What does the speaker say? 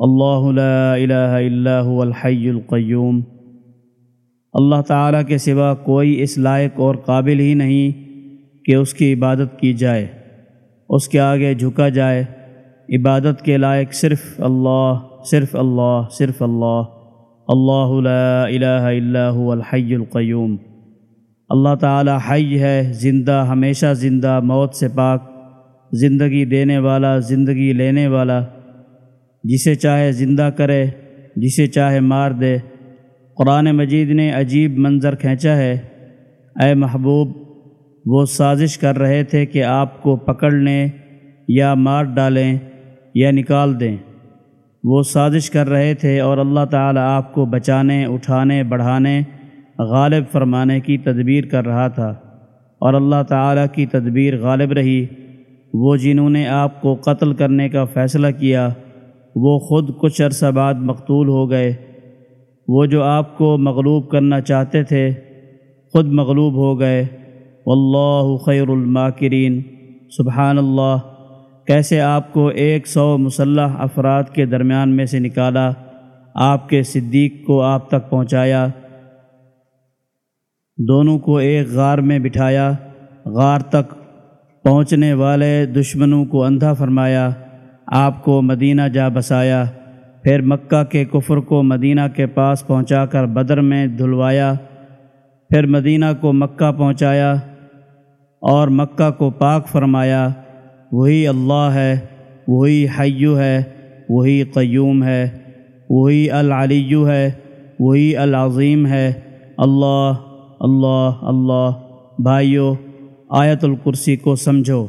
اللہ لا الہ الا هو الحی القیوم۔ اللہ تعالیٰ کے سوا کوئی اس لائق اور قابل ہی نہیں کہ اس کی عبادت کی جائے، اس کے آگے جھکا جائے۔ عبادت کے لائق صرف اللہ صرف اللہ صرف اللہ۔ اللہ لا الہ الا هو الحی القیوم۔ اللہ تعالی حی ہے، زندہ، ہمیشہ زندہ، موت سے پاک، زندگی دینے والا، زندگی لینے والا۔ جسے چاہے زندہ کرے، جسے چاہے مار دے۔ قرآن مجید نے عجیب منظر کھینچا ہے۔ اے محبوب، وہ سازش کر رہے تھے کہ آپ کو پکڑ لیں یا مار ڈالیں یا نکال دیں۔ وہ سازش کر رہے تھے اور اللہ تعالیٰ آپ کو بچانے، اٹھانے، بڑھانے، غالب فرمانے کی تدبیر کر رہا تھا۔ اور اللہ تعالیٰ کی تدبیر غالب رہی۔ وہ جنہوں نے آپ کو قتل کرنے کا فیصلہ کیا وہ خود کچھ عرصہ بعد مقتول ہو گئے۔ وہ جو آپ کو مغلوب کرنا چاہتے تھے، خود مغلوب ہو گئے۔ واللہ خیر الماکرین۔ سبحان اللہ۔ کیسے آپ کو ایک سو مسلح افراد کے درمیان میں سے نکالا، آپ کے صدیق کو آپ تک پہنچایا، دونوں کو ایک غار میں بٹھایا، غار تک پہنچنے والے دشمنوں کو اندھا فرمایا۔ آپ کو مدینہ جا بسایا، پھر مکہ کے کفر کو مدینہ کے پاس پہنچا کر بدر میں دھلوایا، پھر مدینہ کو مکہ پہنچایا اور مکہ کو پاک فرمایا، وہی اللہ ہے، وہی حیو ہے، وہی قیوم ہے، وہی العلیو ہے، وہی العظیم ہے۔ اللہ اللہ اللہ، بھائیو، آیت الکرسی کو سمجھو۔